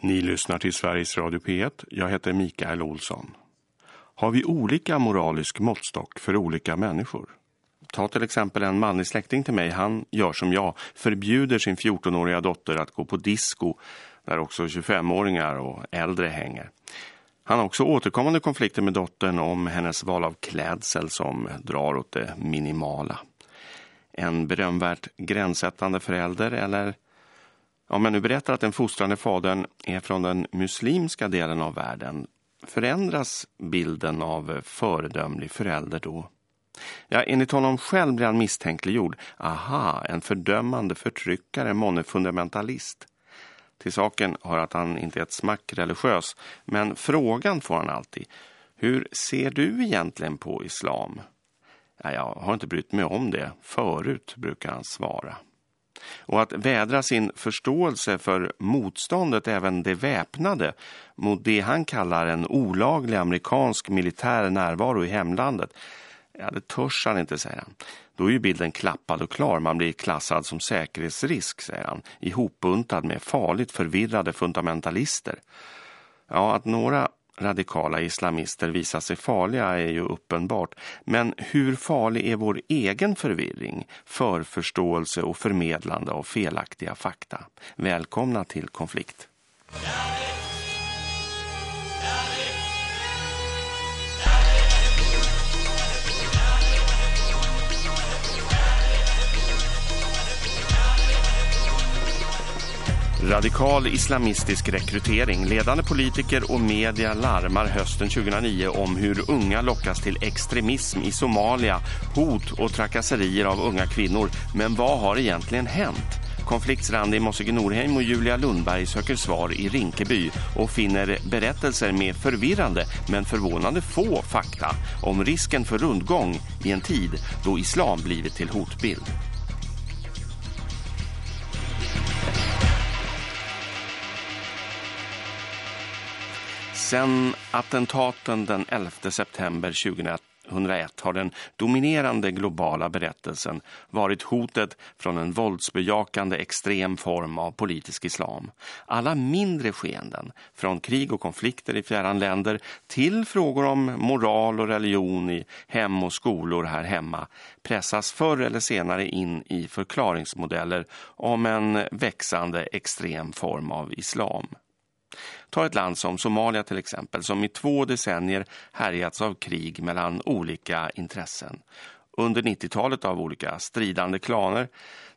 Ni lyssnar till Sveriges Radio P1. Jag heter Mikael Olsson. Har vi olika moralisk måttstock för olika människor? Ta till exempel en manlig släkting till mig. Han gör som jag. Förbjuder sin 14-åriga dotter att gå på disco där också 25-åringar och äldre hänger. Han har också återkommande konflikter med dottern om hennes val av klädsel som drar åt det minimala. En berömvärt gränssättande förälder eller om jag nu berättar att den fostrande fadern är från den muslimska delen av världen förändras bilden av föredömlig förälder då? Ja, enligt honom själv blir han misstänkliggjord. Aha, en fördömande förtryckare, månne fundamentalist. Till saken har att han inte är ett smack religiös, men frågan får han alltid. Hur ser du egentligen på islam? Ja, jag har inte brytt mig om det förut, brukar han svara. Och att vädra sin förståelse för motståndet, även det väpnade, mot det han kallar en olaglig amerikansk militär närvaro i hemlandet, ja det törs han inte, säger han. Då är ju bilden klappad och klar. Man blir klassad som säkerhetsrisk, säger han. Ihopbuntad med farligt förvirrade fundamentalister. Ja, att några radikala islamister visar sig farliga är ju uppenbart. Men hur farlig är vår egen förvirring, förförståelse och förmedlande av felaktiga fakta? Välkomna till konflikt. Radikal islamistisk rekrytering. Ledande politiker och media larmar hösten 2009 om hur unga lockas till extremism i Somalia, hot och trakasserier av unga kvinnor. Men vad har egentligen hänt? Konfliktsrande Mossige Norheim och Julia Lundberg söker svar i Rinkeby och finner berättelser med förvirrande men förvånande få fakta om risken för rundgång i en tid då islam blivit till hotbild. Sen attentaten den 11 september 2001 har den dominerande globala berättelsen varit hotet från en våldsbejakande extrem form av politisk islam. Alla mindre skeenden, från krig och konflikter i fjärran länder till frågor om moral och religion i hem och skolor här hemma, pressas förr eller senare in i förklaringsmodeller om en växande extrem form av islam. Ta ett land som Somalia till exempel som i två decennier härjats av krig mellan olika intressen. Under 90-talet av olika stridande klaner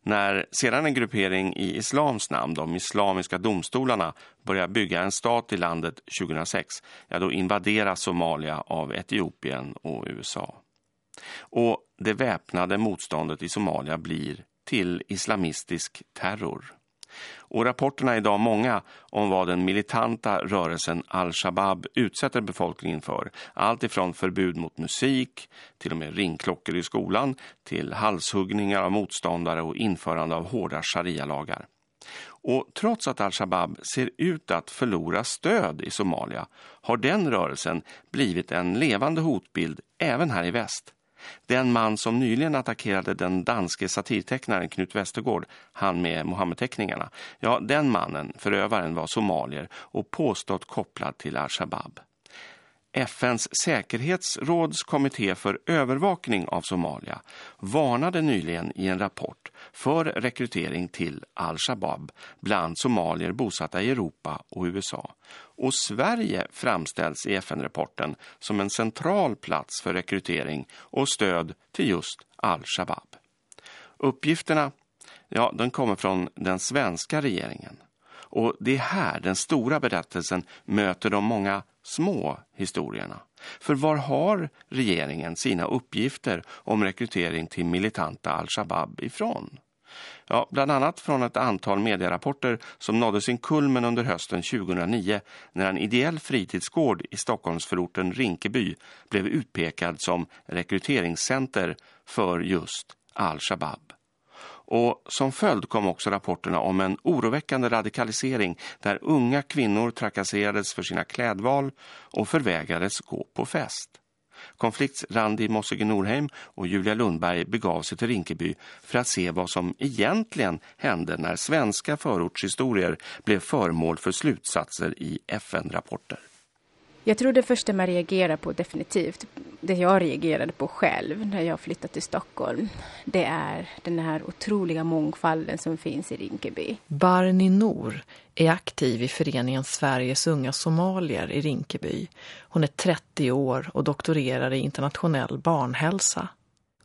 när sedan en gruppering i islams namn, de islamiska domstolarna, börjar bygga en stat i landet 2006, ja då invaderas Somalia av Etiopien och USA. Och det väpnade motståndet i Somalia blir till islamistisk terror. Och rapporterna är idag många om vad den militanta rörelsen Al-Shabaab utsätter befolkningen för. Allt ifrån förbud mot musik, till och med ringklockor i skolan, till halshuggningar av motståndare och införande av hårda sharia-lagar. Och trots att Al-Shabaab ser ut att förlora stöd i Somalia har den rörelsen blivit en levande hotbild även här i väst. Den man som nyligen attackerade den danske satirtecknaren Knut Westergård, han med Mohammed-teckningarna, ja den mannen, förövaren, var somalier och påstått kopplad till Al-Shabaab. FNs säkerhetsrådskommitté för övervakning av Somalia varnade nyligen i en rapport för rekrytering till Al-Shabaab bland somalier bosatta i Europa och USA. Och Sverige framställs i FN-rapporten som en central plats för rekrytering och stöd till just Al-Shabaab. Uppgifterna ja, den kommer från den svenska regeringen. Och det är här den stora berättelsen möter de många små historierna. För var har regeringen sina uppgifter om rekrytering till militanta Al-Shabaab ifrån? Ja, bland annat från ett antal medierapporter som nådde sin kulmen under hösten 2009 när en ideell fritidsgård i Stockholmsförorten Rinkeby blev utpekad som rekryteringscenter för just Al-Shabaab. Och som följd kom också rapporterna om en oroväckande radikalisering där unga kvinnor trakasserades för sina klädval och förvägrades gå på fest. Konfliktrandi Mossige Norheim och Julia Lundberg begav sig till Rinkeby för att se vad som egentligen hände när svenska förortshistorier blev föremål för slutsatser i FN-rapporter. Jag tror det första man reagerar på definitivt, det jag reagerade på själv när jag flyttade till Stockholm, det är den här otroliga mångfalden som finns i Rinkeby. Barni Nor är aktiv i föreningen Sveriges unga somalier i Rinkeby. Hon är 30 år och doktorerar i internationell barnhälsa.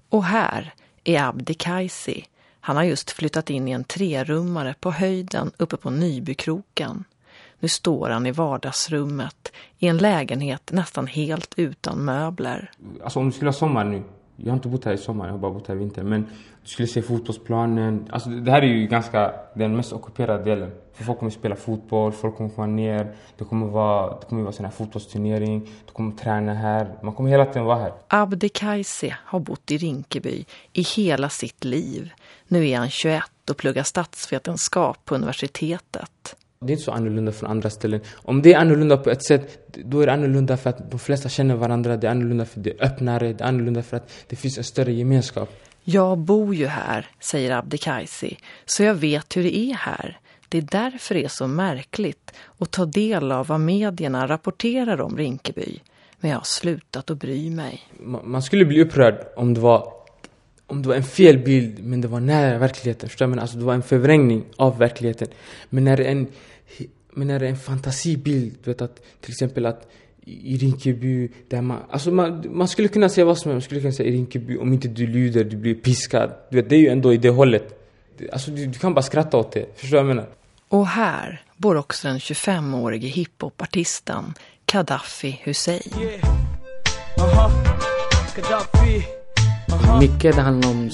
Och här är Abdi Kaisi. Han har just flyttat in i en trerummare på höjden uppe på Nybykroken. Nu står han i vardagsrummet i en lägenhet nästan helt utan möbler. Alltså om du skulle ha sommar nu. Jag har inte bott här i sommar, jag har bara bott här i vinter. Men du skulle se fotbollsplanen. Alltså det här är ju ganska den mest ockuperade delen. För folk kommer spela fotboll, folk kommer komma ner. Det kommer vara, det kommer vara sån här fotbollsturnering. Du kommer träna här. Man kommer hela tiden vara här. Abdi Kaisi har bott i Rinkeby i hela sitt liv. Nu är han 21 och pluggar statsvetenskap på universitetet. Det är inte så annorlunda från andra ställen. Om det är annorlunda på ett sätt, då är det annorlunda för att de flesta känner varandra. Det är annorlunda för att det är öppnare. Det är annorlunda för att det finns en större gemenskap. Jag bor ju här, säger Abdikaisi, så jag vet hur det är här. Det är därför det är så märkligt att ta del av vad medierna rapporterar om Rinkeby. Men jag har slutat att bry mig. Man skulle bli upprörd om det var om det var en fel bild men det var nära verkligheten. Förstår man? Alltså det var en förvrängning av verkligheten. Men när det är en, men när det är en fantasibild, du vet att till exempel att i Rinkeby, där man, alltså man, man skulle kunna säga vad som helst. Man skulle kunna säga i Rinkeby, om inte du lyder, du blir piskad. Du vet, det är ju ändå i det hållet. Alltså du, du kan bara skratta åt det. Förstår du vad jag menar? Och här bor också den 25-årige hiphopartisten Gaddafi Hussein. Yeah. Uh -huh. Mycket det handlar om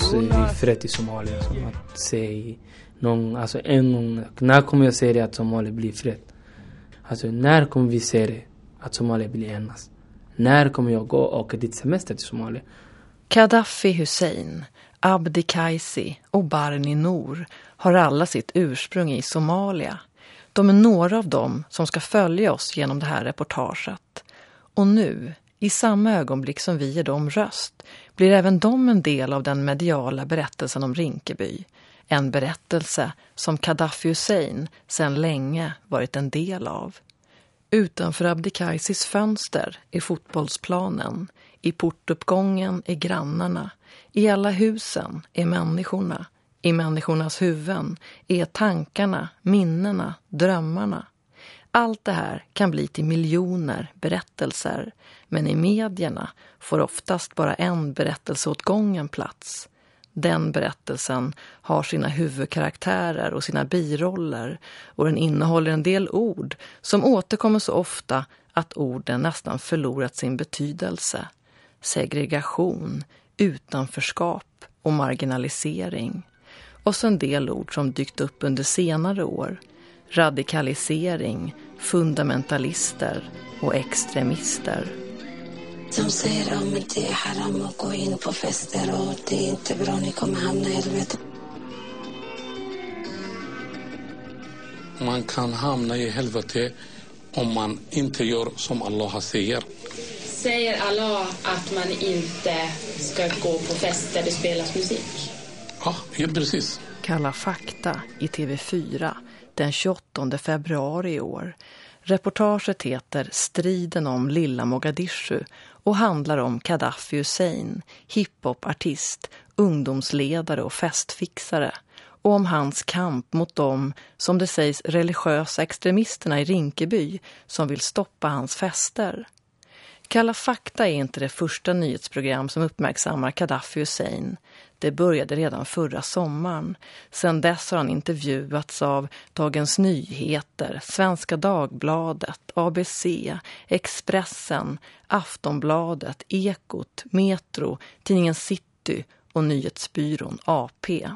fred i Somalia. Som att se någon, alltså en när kommer jag se det att Somalia blir fred? Alltså när kommer vi se det att Somalia blir enas? När kommer jag gå och åka dit semester till Somalia? Gaddafi Hussein, Abdi Kaisi och Barni Noor har alla sitt ursprung i Somalia. De är några av dem som ska följa oss genom det här reportaget. Och nu, i samma ögonblick som vi ger dem röst, blir även de en del av den mediala berättelsen om Rinkeby. En berättelse som Gaddafi Hussein sedan länge varit en del av. Utanför Abdikaisis fönster är fotbollsplanen. I portuppgången är grannarna. I alla husen är människorna. I människornas huvuden är tankarna, minnena, drömmarna. Allt det här kan bli till miljoner berättelser, men i medierna får oftast bara en berättelse åt gången plats. Den berättelsen har sina huvudkaraktärer och sina biroller och den innehåller en del ord som återkommer så ofta att orden nästan förlorat sin betydelse. Segregation, utanförskap och marginalisering. Och så en del ord som dykt upp under senare år – radikalisering, fundamentalister och extremister. Som säger att det är haram att gå in på fester och det är inte bra, ni kommer hamna i helvetet. Man kan hamna i helvete om man inte gör som Allah säger. Säger Allah att man inte ska gå på fester där det spelas musik? Ja, ja precis. Kalla fakta i TV4 den 28 februari i år. Reportaget heter Striden om Lilla Mogadishu och handlar om Gaddafi Hussein, hiphopartist, ungdomsledare och festfixare och om hans kamp mot de, som det sägs, religiösa extremisterna i Rinkeby som vill stoppa hans fester. Kalla fakta är inte det första nyhetsprogram som uppmärksammar Gaddafi Hussein. Det började redan förra sommaren. Sedan dess har han intervjuats av Dagens Nyheter, Svenska Dagbladet, ABC, Expressen, Aftonbladet, Ekot, Metro, tidningen City och nyhetsbyrån AP.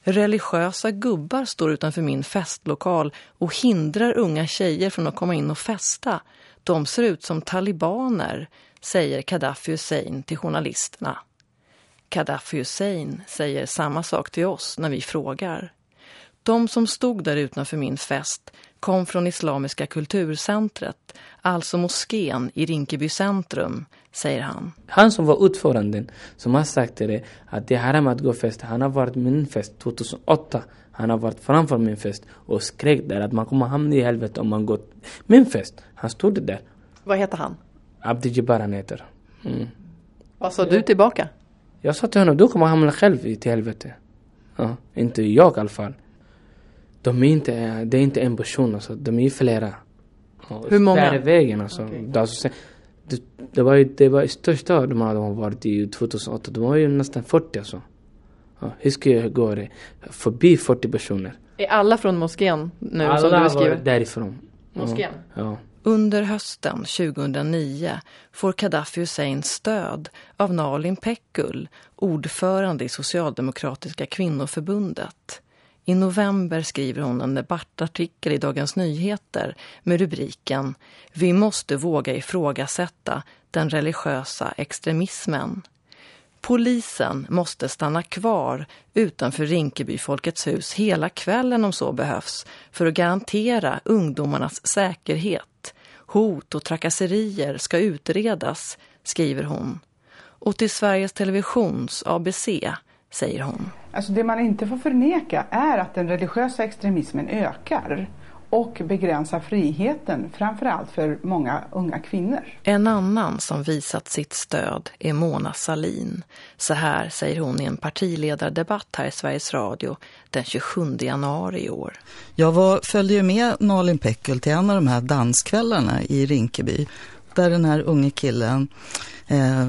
Religiösa gubbar står utanför min festlokal och hindrar unga tjejer från att komma in och festa. De ser ut som talibaner, säger Gaddafi Hussein till journalisterna. Gaddafi Hussein säger samma sak till oss när vi frågar. De som stod där utanför min fest kom från Islamiska kulturcentret, alltså moskén i Rinkeby centrum, säger han. Han som var ordföranden som har sagt det att det är haram att gå fest. Han har varit min fest 2008. Han har varit framför min fest och skrek där att man kommer hamna i helvete om man går min fest. Han stod där. Vad heter han? Abdi Jibbar han heter. Mm. Vad sa du tillbaka? Jag sa till honom, du kommer hamna själv i till helvete. Ja, inte jag i alla fall. De är inte, det är inte en person alltså, de är flera. Ja, Hur många? Där är vägen alltså. Det, alltså det, det var ju, det var största de hade varit i 2008, de var ju nästan 40 alltså. Ja, hur ska jag gå det? Förbi 40 personer. Är alla från moskén nu som Alla du var beskriver? därifrån. Ja, Moskén? Ja. Under hösten 2009 får Gaddafi Hussein stöd av Nalin Pekgul, ordförande i Socialdemokratiska kvinnoförbundet. I november skriver hon en debattartikel i Dagens Nyheter med rubriken Vi måste våga ifrågasätta den religiösa extremismen. Polisen måste stanna kvar utanför Rinkeby Folkets hus hela kvällen om så behövs för att garantera ungdomarnas säkerhet. Hot och trakasserier ska utredas, skriver hon. Och till Sveriges Televisions ABC säger hon. Alltså det man inte får förneka är att den religiösa extremismen ökar och begränsar friheten, framförallt för många unga kvinnor. En annan som visat sitt stöd är Mona Salin. Så här säger hon i en partiledardebatt här i Sveriges Radio den 27 januari i år. Jag var, följde ju med Nalin Pekgul till en av de här danskvällarna i Rinkeby där den här unge killen eh,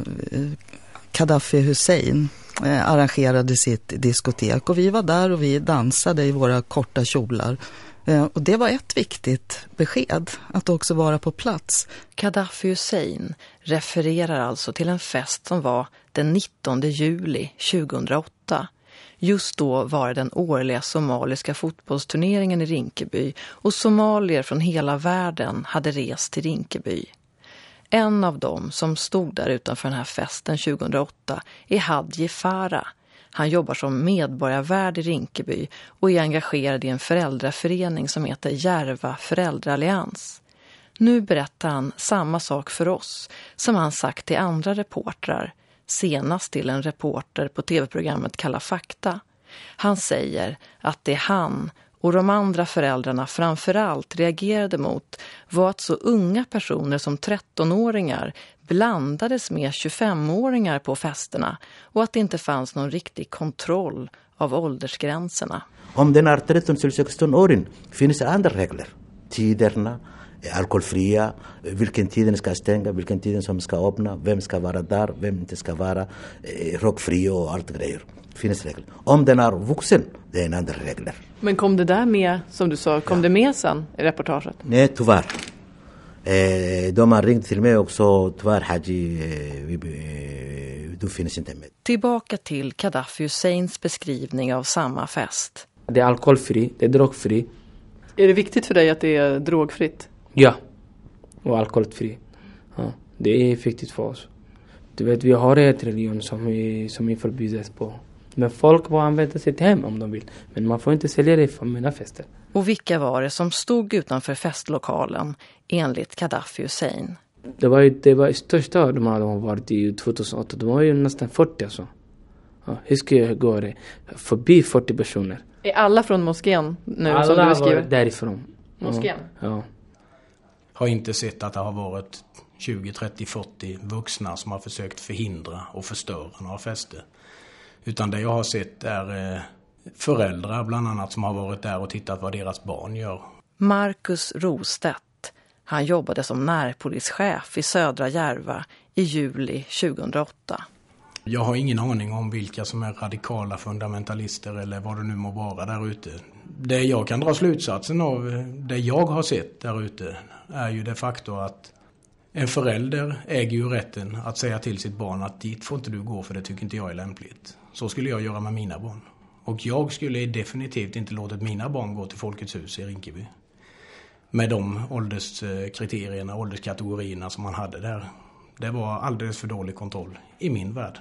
Gaddafi Hussein eh, arrangerade sitt diskotek och vi var där och vi dansade i våra korta kjolar. Eh, och det var ett viktigt besked, att också vara på plats. Gaddafi Hussein refererar alltså till en fest som var den 19 juli 2008. Just då var det den årliga somaliska fotbollsturneringen i Rinkeby och somalier från hela världen hade rest till Rinkeby. En av dem som stod där utanför den här festen 2008 är Hadji Farah. Han jobbar som medborgarvärd i Rinkeby och är engagerad i en föräldraförening som heter Järva föräldraallians. Nu berättar han samma sak för oss som han sagt till andra reportrar, senast till en reporter på tv-programmet Kalla fakta. Han säger att det är han och de andra föräldrarna framförallt reagerade mot var att så unga personer som 13-åringar blandades med 25-åringar på festerna och att det inte fanns någon riktig kontroll av åldersgränserna. Om den är 13-16-åring finns det andra regler. Tiderna, alkoholfria, vilken tiden ska stänga, vilken tid som ska öppna, vem ska vara där, vem inte ska vara, eh, rockfri och allt grejer finns regler. Om den är vuxen, det är en andra regler. Men kom det där med, som du sa, kom det med sen i reportaget? Nej, tyvärr. Eh, de har ringt till mig också, tyvärr Haji, eh, vi, eh, du finns inte med. Tillbaka till Gaddafi Husseins beskrivning av samma fest. Det är alkoholfri, det är drogfri. Är det viktigt för dig att det är drogfritt? Ja. Och alkoholfri. Ja, det är viktigt för oss. Du vet, vi har ett religion som är, som är förbjudet på. Men folk får använda sitt hem om de vill. Men man får inte sälja det för mina fester. Och vilka var det som stod utanför festlokalen enligt Gaddafi Hussein? Det var ju det var största de hade varit i 2008. De var ju nästan 40 alltså. Ja, hur ska jag gå det? Förbi 40 personer. Är alla från moskén nu Alla som du beskriver? var därifrån. Moskén? Ja. ja. Har inte sett att det har varit 20, 30, 40 vuxna som har försökt förhindra och förstöra några fester. Utan det jag har sett är eh, föräldrar bland annat som har varit där och tittat vad deras barn gör. Marcus Rostedt. Han jobbade som närpolischef i södra Järva i juli 2008. Jag har ingen aning om vilka som är radikala fundamentalister eller vad det nu må vara där ute. Det jag kan dra slutsatsen av eh, det jag har sett där ute är ju de facto att en förälder äger ju rätten att säga till sitt barn att dit får inte du gå för det tycker inte jag är lämpligt. Så skulle jag göra med mina barn. Och jag skulle definitivt inte låtit mina barn gå till Folkets hus i Rinkeby. Med de ålderskriterierna, ålderskategorierna som man hade där. Det var alldeles för dålig kontroll i min värld.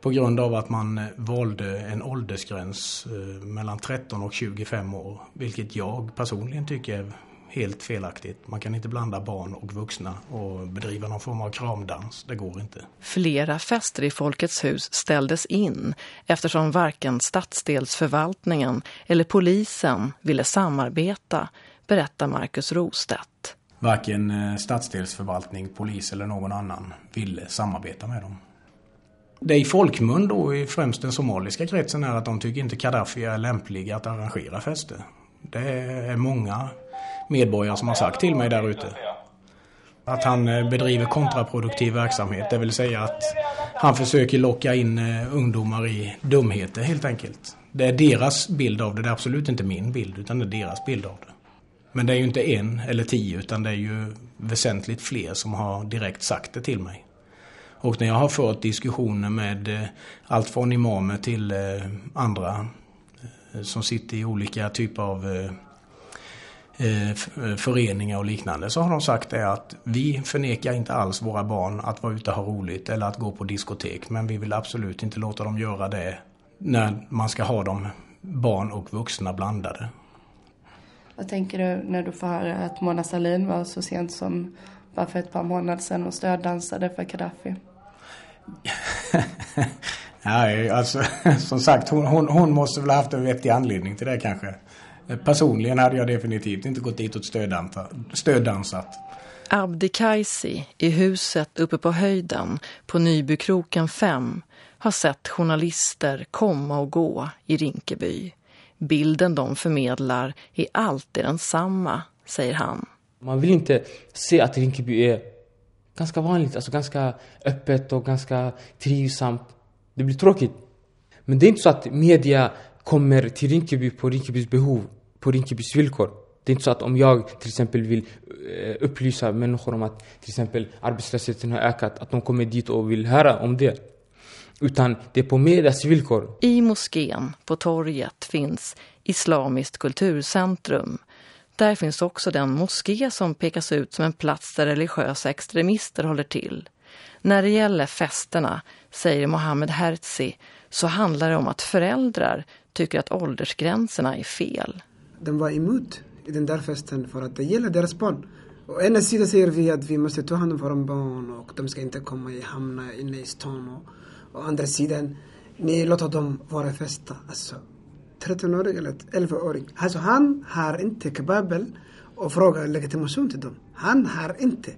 på grund av att man eh, valde en åldersgräns eh, mellan 13 och 25 år. Vilket jag personligen tycker är helt felaktigt. Man kan inte blanda barn och vuxna och bedriva någon form av kramdans. Det går inte. Flera fester i Folkets hus ställdes in eftersom varken stadsdelsförvaltningen eller polisen ville samarbeta, berättar Marcus Rostedt. Varken eh, stadsdelsförvaltning, polis eller någon annan ville samarbeta med dem. Det i folkmun då i främst den somaliska kretsen är att de tycker inte Gaddafi är lämplig att arrangera fester. Det är många medborgare som har sagt till mig där ute. Att han eh, bedriver kontraproduktiv verksamhet, det vill säga att han försöker locka in eh, ungdomar i dumheter helt enkelt. Det är deras bild av det, det är absolut inte min bild utan det är deras bild av det. Men det är ju inte en eller tio utan det är ju väsentligt fler som har direkt sagt det till mig. Och när jag har fört diskussioner med eh, allt från imamer till andra som sitter i olika typer av föreningar och liknande så har de sagt det att vi förnekar inte alls våra barn att vara ute och ha roligt eller att gå på diskotek men vi vill absolut inte låta dem göra det när man ska ha dem barn och vuxna blandade. Vad tänker du när du får höra att Mona Sahlin var så sent som bara för ett par månader sedan och stöddansade för Gaddafi? Nej, alltså som sagt hon, hon, hon måste väl ha haft en vettig anledning till det kanske. Personligen hade jag definitivt inte gått dit och stöddansat. Abdi Kaisi i huset uppe på höjden på Nybykroken 5 har sett journalister komma och gå i Rinkeby. Bilden de förmedlar är alltid densamma, säger han. Man vill inte se att Rinkeby är ganska vanligt, alltså ganska öppet och ganska trivsamt. Det blir tråkigt. Men det är inte så att media kommer till Rinkeby på Rinkebys behov, på Rinkebys villkor. Det är inte så att om jag till exempel vill eh, upplysa människor om att till exempel arbetslösheten har ökat, att de kommer dit och vill höra om det. Utan det är på medias villkor. I moskén på torget finns Islamiskt kulturcentrum. Där finns också den moské som pekas ut som en plats där religiösa extremister håller till. När det gäller festerna, säger Mohammed Herzi, så handlar det om att föräldrar tycker att åldersgränserna är fel. De var emot i den där festen för att det gäller deras barn. Å ena sidan säger vi att vi måste ta hand om våra barn och de ska inte komma och hamna inne i stan. Och, å andra sidan, ni låter dem vara festa. Alltså, 13-åring eller 11-åring. Alltså han har inte kapabel att fråga legitimation till dem. Han har inte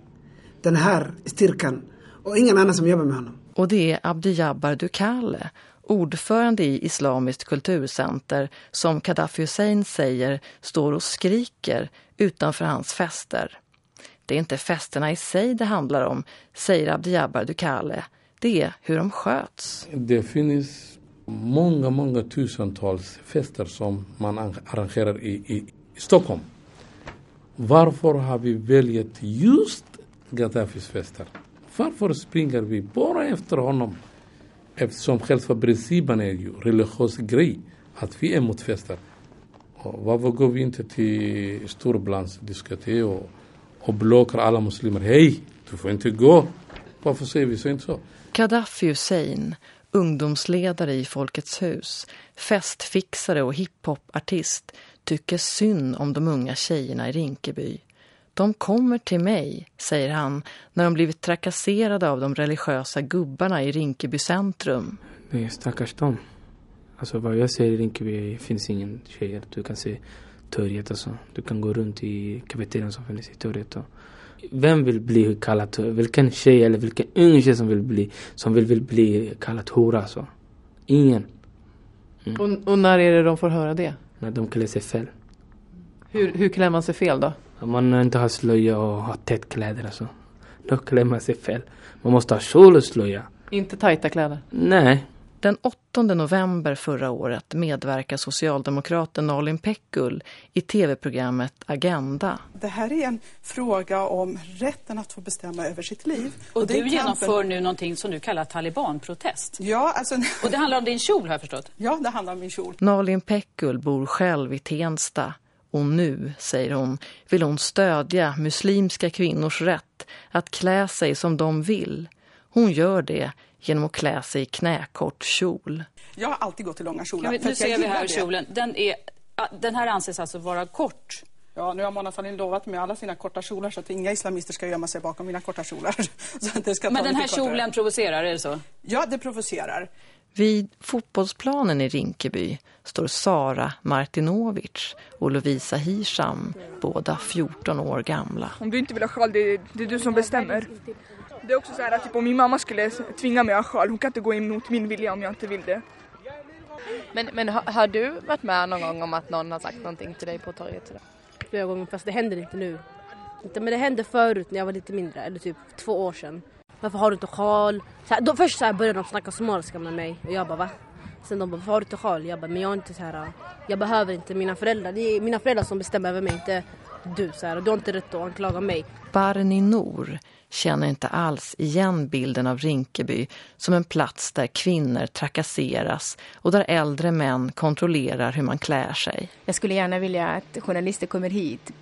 den här styrkan och ingen annan som jobbar med honom. Och det är Abdi Jabbar Dukale ordförande i Islamiskt kulturcenter som Gaddafi Hussein säger står och skriker utanför hans fester. Det är inte festerna i sig det handlar om, säger Abdiabar Dukale. Det är hur de sköts. Det finns många, många tusentals fester som man arrangerar i, i, i Stockholm. Varför har vi valt just Gaddafis fester? Varför springer vi bara efter honom? Eftersom själva principen är ju religiös grej, att vi är mot fester. Och varför går vi inte till storplansdiskotek och, och blockar alla muslimer? Hej, du får inte gå. Varför säger vi så inte så? Gaddafi Hussein, ungdomsledare i Folkets hus, festfixare och hiphopartist, tycker synd om de unga tjejerna i Rinkeby. De kommer till mig, säger han, när de blivit trakasserade av de religiösa gubbarna i Rinkeby centrum. Nej, stackars dem. Alltså vad jag ser i Rinkeby finns ingen tjejer. Du kan se torget och så. Du kan gå runt i kafeterian som finns i torget. Och vem vill bli kallad, vilken tjej eller vilken ung tjej som vill bli, som vill, vill bli kallad hora så. Ingen. Mm. Och, och, när är det de får höra det? När de klär sig fel. Hur, hur klär man sig fel då? Om man inte har slöja och har tätt kläder alltså. Då klär man sig fel. Man måste ha kjol och slöja. Inte tajta kläder? Nej. Den 8 november förra året medverkar socialdemokraten Nalin Pekul i tv-programmet Agenda. Det här är en fråga om rätten att få bestämma över sitt liv. Och, och du kampen... genomför nu någonting som du kallar talibanprotest. Ja, alltså... Och det handlar om din kjol har jag förstått. Ja, det handlar om min kjol. Nalin Pekul bor själv i Tensta. Och nu, säger hon, vill hon stödja muslimska kvinnors rätt att klä sig som de vill. Hon gör det genom att klä sig i knäkort kjol. Jag har alltid gått i långa kjolar. Vi, nu ser vi här det. kjolen. Den, är, den här anses alltså vara kort. Ja, nu har Mona Sahlin lovat med alla sina korta kjolar så att inga islamister ska gömma sig bakom mina korta kjolar. så att det ska ta Men den här kjolen provocerar, är det så? Ja, det provocerar. Vid fotbollsplanen i Rinkeby står Sara Martinovic och Lovisa Hisham, båda 14 år gamla. Om du inte vill ha sjal, det är, det är du som bestämmer. Det är också så här att typ, om min mamma skulle tvinga mig att ha sjal, hon kan inte gå emot min vilja om jag inte vill det. Men, men har, har du varit med någon gång om att någon har sagt någonting till dig på torget? flera gånger fast det händer inte nu. Inte, men det hände förut när jag var lite mindre, eller typ två år sedan. Varför har du inte sjal? Så här, då, först så här började de snacka somaliska med mig och jag bara va? Sen de bara varför har du inte sjal? Jag bara men jag är inte så här. Jag behöver inte mina föräldrar. Det är mina föräldrar som bestämmer över mig, inte du. Så här, och du har inte rätt att anklaga mig. Barni Nor känner inte alls igen bilden av Rinkeby som en plats där kvinnor trakasseras och där äldre män kontrollerar hur man klär sig. Jag skulle gärna vilja att journalister kommer hit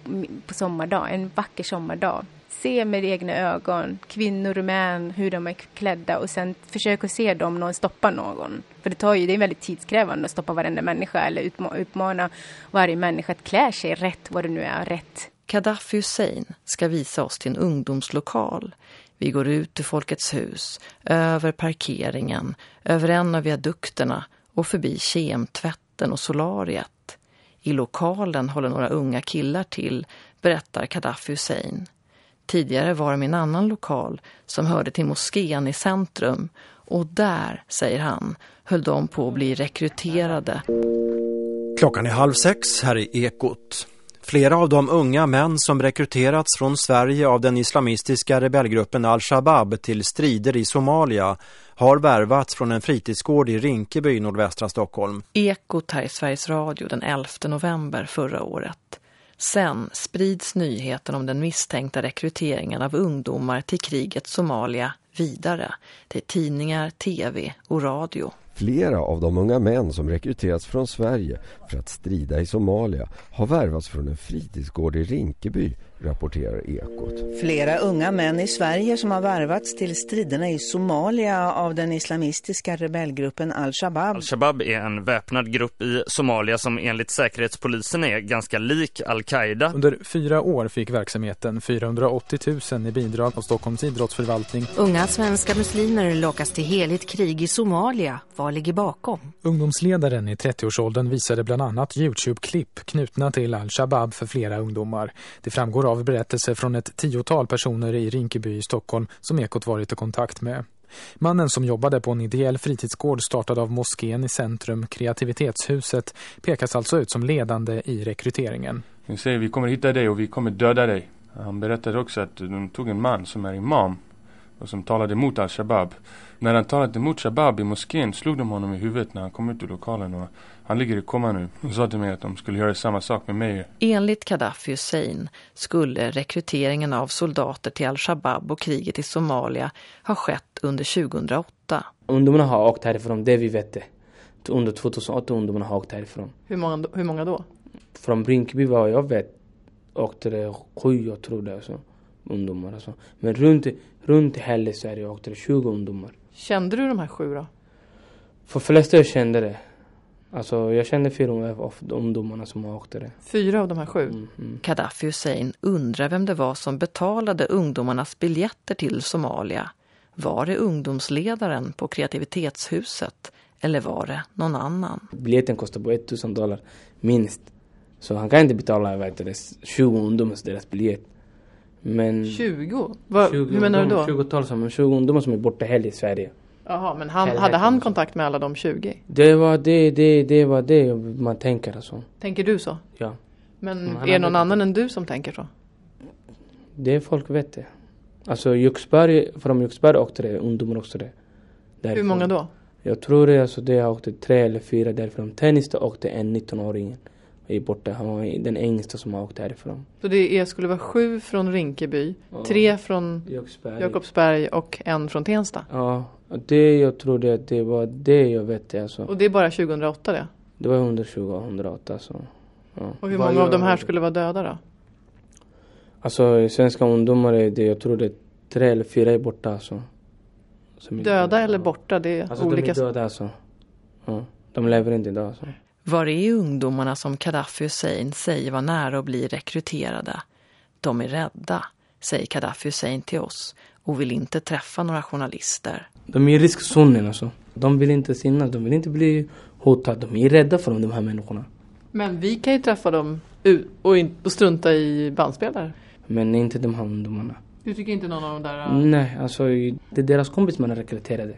på sommardag, en vacker sommardag. Se med egna ögon, kvinnor och män, hur de är klädda och sen försök att se dem någon stoppa någon. För det, tar ju, det är väldigt tidskrävande att stoppa varenda människa eller uppmana varje människa att klä sig rätt, vad det nu är, rätt. Gaddafi Hussein ska visa oss till en ungdomslokal. Vi går ut ur Folkets hus, över parkeringen, över en av viadukterna och förbi kemtvätten och solariet. I lokalen håller några unga killar till, berättar Gaddafi Hussein. Tidigare var de i en annan lokal som hörde till moskén i centrum och där, säger han, höll de på att bli rekryterade. Klockan är halv sex här i Ekot. Flera av de unga män som rekryterats från Sverige av den islamistiska rebellgruppen Al-Shabaab till strider i Somalia har värvats från en fritidsgård i Rinkeby i nordvästra Stockholm. Ekot här i Sveriges Radio den 11 november förra året. Sen sprids nyheten om den misstänkta rekryteringen av ungdomar till krigets Somalia vidare. till tidningar, tv och radio. Flera av de unga män som rekryterats från Sverige för att strida i Somalia har värvats från en fritidsgård i Rinkeby, rapporterar Ekot. Flera unga män i Sverige som har värvats till striderna i Somalia av den islamistiska rebellgruppen Al-Shabaab. Al-Shabaab är en väpnad grupp i Somalia som enligt säkerhetspolisen är ganska lik Al-Qaida. Under fyra år fick verksamheten 480 000 i bidrag av Stockholms idrottsförvaltning. Unga svenska muslimer lockas till heligt krig i Somalia. Vad ligger bakom? Ungdomsledaren i 30-årsåldern visade bland annat Youtube-klipp knutna till Al-Shabaab för flera ungdomar. Det framgår av av berättelser från ett tiotal personer i Rinkeby i Stockholm som Ekot varit i kontakt med. Mannen som jobbade på en ideell fritidsgård startad av moskén i centrum, kreativitetshuset, pekas alltså ut som ledande i rekryteringen. Vi säger vi kommer hitta dig och vi kommer döda dig. Han berättade också att de tog en man som är imam och som talade mot al-Shabaab. När han talade mot Shabaab i moskén slog de honom i huvudet när han kom ut ur lokalen och han ligger i koma nu. Och sa till mig att de skulle göra samma sak med mig. Enligt Gaddafi Hussein skulle rekryteringen av soldater till Al-Shabaab och kriget i Somalia ha skett under 2008. Ungdomarna har åkt härifrån, det vi vet det. Under 2008 ungdomarna har åkt härifrån. Hur många, hur många då? Från Brinkeby vad jag vet åkte det sju, jag tror det. Alltså, ungdomar alltså. Men runt, runt hela Sverige åkte det 20 ungdomar. Kände du de här sju då? För flesta jag kände det. Alltså jag kände fyra av ungdomarna som åkte det. Fyra av de här sju? Mm, mm. Gaddafi Hussein undrar vem det var som betalade ungdomarnas biljetter till Somalia. Var det ungdomsledaren på kreativitetshuset eller var det någon annan? Biljetten kostar på 1000 dollar minst. Så han kan inte betala vet du, 20 ungdomars deras biljett. Men 20? Va, 20 hur menar du då? 20-tal som, 20 ungdomar som är borta helt i Sverige. Jaha, men han, hade han kontakt med alla de 20? Det var det, det, det var det man tänker alltså. Tänker du så? Ja. Men han är det någon annan än du som tänker så? Det folk vet det. Alltså Juksberg, från Juksberg åkte det ungdomar också det. Hur Därifrån. många då? Jag tror det, alltså det åkte tre eller fyra därifrån. Tennis åkte en 19-åring. är borta. Han var den yngsta som har åkt härifrån. Så det är, skulle vara sju från Rinkeby, Ja. tre från. Jakobsberg och en från Tensta. Ja, och det jag trodde att det var det jag vet alltså. Och det är bara 2008 det? Det var 120 108 alltså. Ja. Och hur många av de här skulle vara döda då? Alltså svenska ungdomar är det, jag tror det är tre eller fyra är borta alltså. Som är Döda eller borta, det är Alltså olika. de är döda alltså. Ja, de lever inte idag alltså. Var är ungdomarna som Gaddafi Hussein säger var nära att bli rekryterade? De är rädda, säger Gaddafi Hussein till oss och vill inte träffa några journalister. De är i riskzonen alltså. De vill inte synas, de vill inte bli hotade. De är rädda för de här människorna. Men vi kan ju träffa dem och, strunta i bandspelare. Men inte de här ungdomarna. Du tycker inte någon av de där... äh, Nej, alltså det är deras kompis man rekryterade.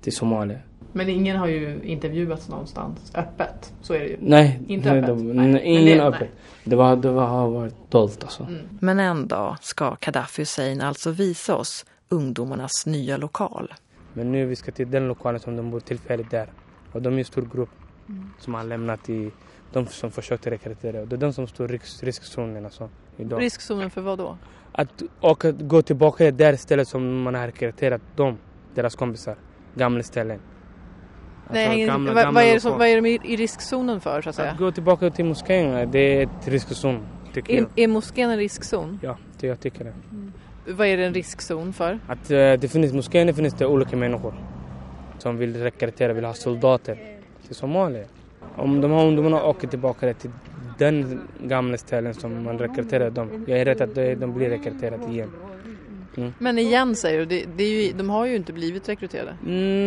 Till Somalia. Men ingen har ju intervjuats någonstans öppet. Så är det ju. Nej, Inte nej, öppet. de, Nej. nej. Ingen det- öppet. Det, var, det var, har varit dolt alltså. Men en dag ska Gaddafi Hussein alltså visa oss ungdomarnas nya lokal. Men nu vi ska till den lokalen som de bor tillfälligt där. Och de är en stor grupp Mm. som har lämnat i, de som försökte rekrytera. Och det är de som står i risk, riskzonen alltså, idag. Riskzonen för vad då? Att åka, gå tillbaka till det stället som man har rekryterat dem, deras kompisar. Gamla ställen. Nej, Alltså, gamla- vad, gamla vad, är det som, vad är de i, riskzonen för så att säga? Att gå tillbaka till moskén, det är ett riskzon. Är, är moskén en riskzon? Ja, det jag tycker det. Vad är det en riskzon för? Att eh, det finns, moskén finns det olika människor som vill rekrytera, vill ha soldater till Somalia. Om de här ungdomarna åker tillbaka till den gamla ställen som man rekryterade dem, jag är rädd att de, blir rekryterade igen. Mm. Men igen säger du, det, det är ju, de har ju inte blivit rekryterade.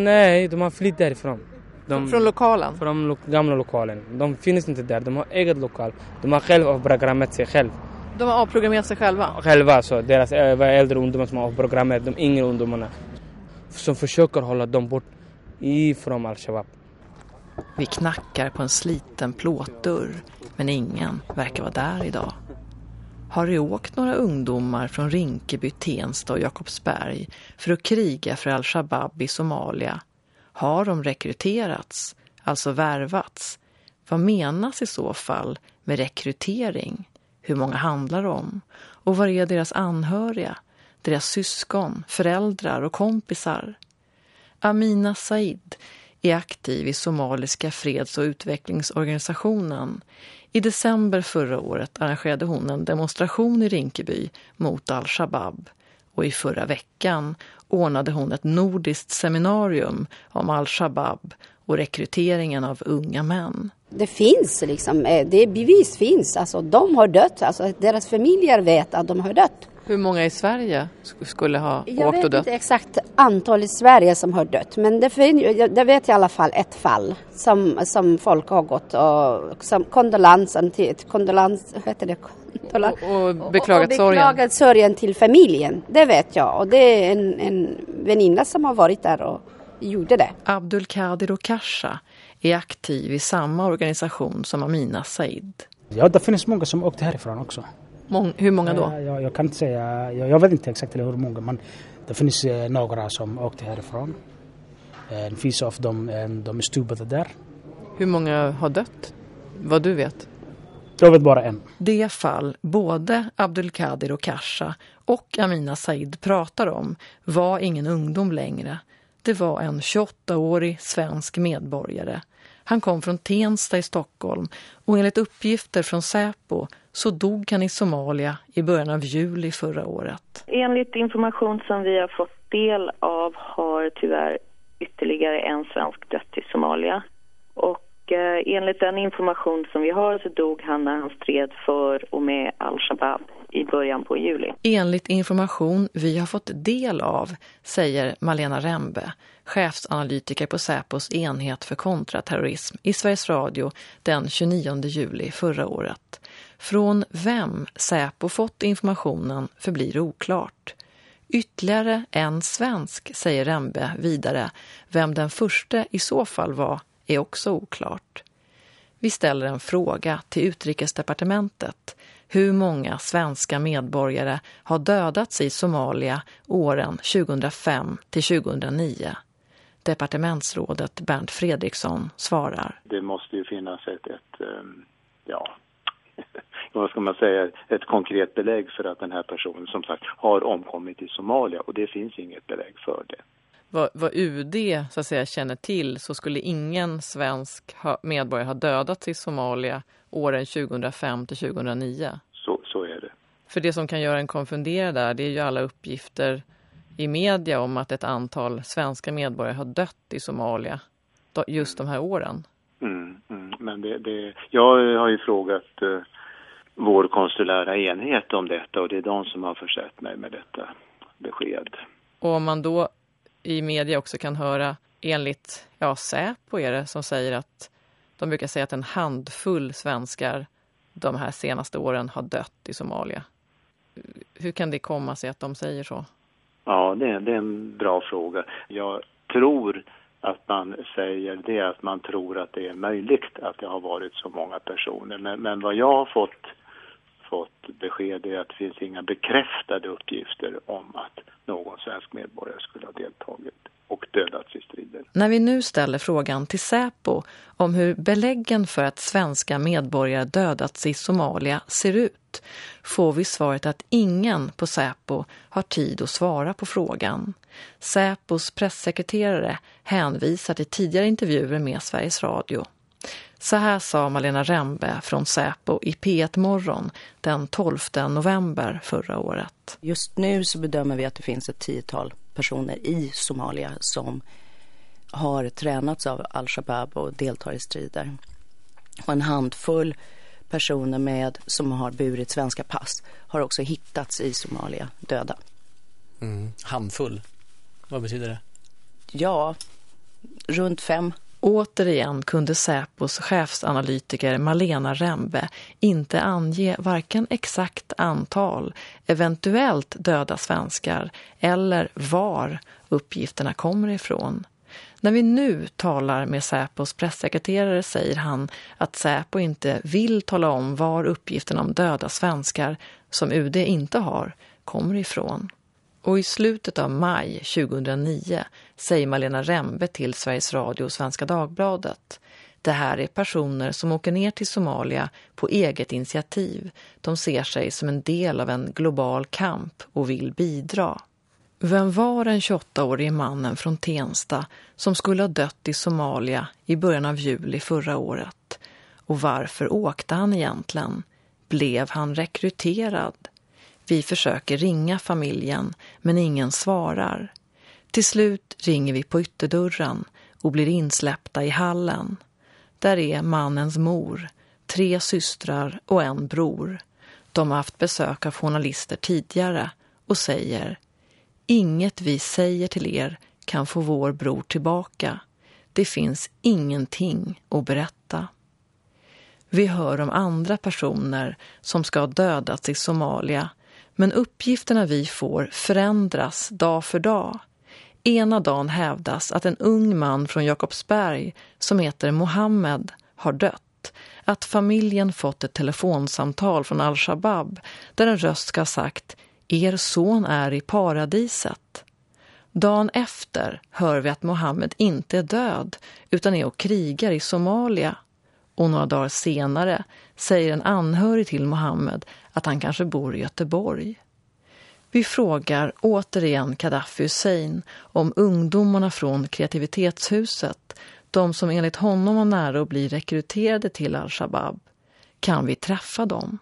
Nej, de har flytt därifrån. De, Från lokalen? Från lo gamla lokalen. De finns inte där, de har eget lokal. De har själva avprogrammerat sig själv. De har avprogrammerat sig själva? Själva alltså, deras eh, äldre ungdomar som har avprogrammerat de yngre ungdomarna. Som försöker hålla dem bort ifrån Al-Shabaab. Vi knackar på en sliten plåtdörr, men ingen verkar vara där idag. Har det åkt några ungdomar från Rinkeby, Tensta och Jakobsberg för att kriga för al-Shabaab i Somalia? Har de rekryterats, alltså värvats? Vad menas i så fall med rekrytering? Hur många handlar det om? Och var är deras anhöriga? Deras syskon, föräldrar och kompisar? Amina Said är aktiv i somaliska freds- och utvecklingsorganisationen. I december förra året arrangerade hon en demonstration i Rinkeby mot al-Shabaab. Och i förra veckan ordnade hon ett nordiskt seminarium om al-Shabaab och rekryteringen av unga män. Det finns liksom, eh, det är bevis finns. Alltså de har dött, alltså deras familjer vet att de har dött. Hur många i Sverige sk- skulle ha Jag åkt vet och dött? inte exakt antal i Sverige som har dött men det, fin- jag det vet i alla fall ett fall som, som folk har gått och som kondolensen till, kondolens, vad heter det? Kondola- Och beklagat och sorgen? beklagat sorgen till familjen, det vet jag och det är en, en väninna som har varit där och gjorde det. Abdulkadir Okasha är aktiv i samma organisation som Amina Said. Ja, det finns många som åkte härifrån också. Mång, hur många då? Jag, jag, jag kan inte säga, jag, jag vet inte exakt hur många men det finns eh, några som åkte härifrån. Eh, vissa av dem eh, de är stupade där. Hur många har dött? Vad du vet? Jag vet bara en. Det fall både Abdulkadir Okasha och Amina Said pratar om var ingen ungdom längre. Det var en 28-årig svensk medborgare. Han kom från Tensta i Stockholm och enligt uppgifter från Säpo så dog han i Somalia i början av juli förra året. Enligt information som vi har fått del av har tyvärr ytterligare en svensk dött i Somalia. Och eh, enligt den information som vi har så dog han när han stred för och med al-Shabaab i början på juli. Enligt information vi har fått del av, säger Malena Rembe, chefsanalytiker på Säpos enhet för kontraterrorism i Sveriges Radio den 29 juli förra året. Från vem Säpo fått informationen förblir oklart. Ytterligare en svensk, säger Rembe vidare. Vem den första i så fall var är också oklart. Vi ställer en fråga till utrikesdepartementet. Hur många svenska medborgare har dödats i Somalia åren 2005 till 2009? Departementsrådet Bernt Fredriksson svarar. Det måste ju finnas ett, ett ehm, ja, vad ska man säga, ett konkret belägg för att den här personen som sagt har omkommit i Somalia och det finns inget belägg för det. Vad, vad UD så att säga, känner till så skulle ingen svensk ha, medborgare ha dödats i Somalia åren 2005 till 2009. Så, så är det. För det som kan göra en konfunderad där, det är ju alla uppgifter i media om att ett antal svenska medborgare har dött i Somalia just de här åren. Mm, mm. Men det, det, jag har ju frågat eh, vår konsulära enhet om detta och det är de som har försett mig med detta besked. Och om man då i media också kan höra enligt ja, Säpo är det som säger att de brukar säga att en handfull svenskar de här senaste åren har dött i Somalia. Hur kan det komma sig att de säger så? Ja, det, det är en bra fråga. Jag tror att man säger det, att man tror att det är möjligt att det har varit så många personer. Men, men vad jag har fått, fått besked är att det finns inga bekräftade uppgifter om att någon svensk medborgare skulle ha deltagit och dödats i strider. När vi nu ställer frågan till Säpo om hur beläggen för att svenska medborgare dödats i Somalia ser ut får vi svaret att ingen på Säpo har tid att svara på frågan. Säpos pressekreterare hänvisar till tidigare intervjuer med Sveriges Radio. Så här sa Malena Rembe från Säpo i P1 Morgon den 12 november förra året. Just nu så bedömer vi att det finns ett tiotal personer i Somalia som har tränats av al-Shabaab och deltar i strider. Och en handfull personer med, som har burit svenska pass har också hittats i Somalia döda. Mm. Handfull? Vad betyder det? Ja, runt fem. Återigen kunde Säpos chefsanalytiker Malena Rembe inte ange varken exakt antal, eventuellt döda svenskar eller var uppgifterna kommer ifrån. När vi nu talar med Säpos pressekreterare säger han att Säpo inte vill tala om var uppgifterna om döda svenskar, som UD inte har, kommer ifrån. Och i slutet av maj 2009 säger Malena Rembe till Sveriges Radio och Svenska Dagbladet. Det här är personer som åker ner till Somalia på eget initiativ. De ser sig som en del av en global kamp och vill bidra. Vem var den 28-årige mannen från Tensta som skulle ha dött i Somalia i början av juli förra året? Och varför åkte han egentligen? Blev han rekryterad? Vi försöker ringa familjen, men ingen svarar. Till slut ringer vi på ytterdörren och blir insläppta i hallen. Där är mannens mor, tre systrar och en bror. De har haft besök av journalister tidigare och säger Inget vi säger till er kan få vår bror tillbaka. Det finns ingenting att berätta. Vi hör om andra personer som ska ha dödats i Somalia- men uppgifterna vi får förändras dag för dag. Ena dagen hävdas att en ung man från Jakobsberg som heter Mohammed har dött. Att familjen fått ett telefonsamtal från al-Shabaab där en röst ska ha sagt Er son är i paradiset. Dagen efter hör vi att Mohammed inte är död utan är och krigar i Somalia. Och några dagar senare säger en anhörig till Mohammed att han kanske bor i Göteborg. Vi frågar återigen Gaddafi Hussein om ungdomarna från kreativitetshuset, de som enligt honom var nära att bli rekryterade till al-Shabaab. Kan vi träffa dem?